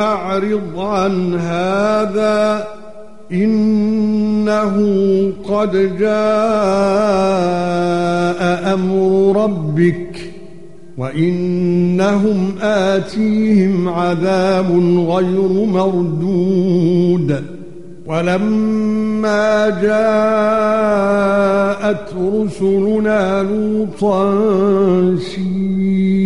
أعرض عن هذا إنه قد جاء أمر ربك وإنهم آتيهم عذاب غير مردود ولما جاءت رسلنا لوطا سيء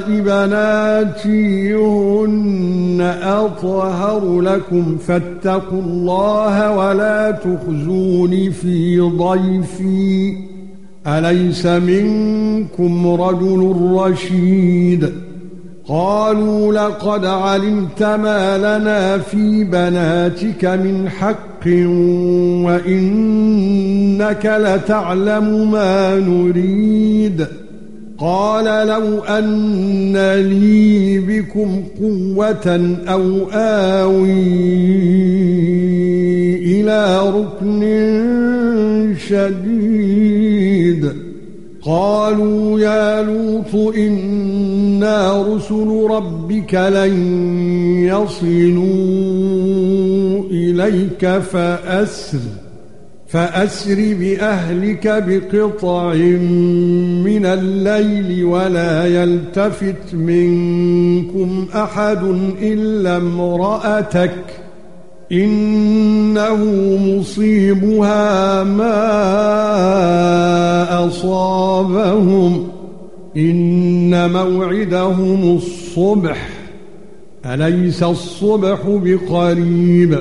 بناتي هن أطهر لكم فاتقوا الله ولا تخزوني في ضيفي. أليس منكم رجل رشيد؟ قالوا لقد علمت ما لنا في بناتك من حق وإنك لتعلم ما نريد. قال لو أن لي بكم قوة أو آوي إلى ركن شديد. قالوا يا لوط إنا رسل ربك لن يصلوا إليك فأسر. فأسر بأهلك بقطع من الليل ولا يلتفت منكم أحد إلا امرأتك إنه مصيبها ما أصابهم إن موعدهم الصبح أليس الصبح بقريب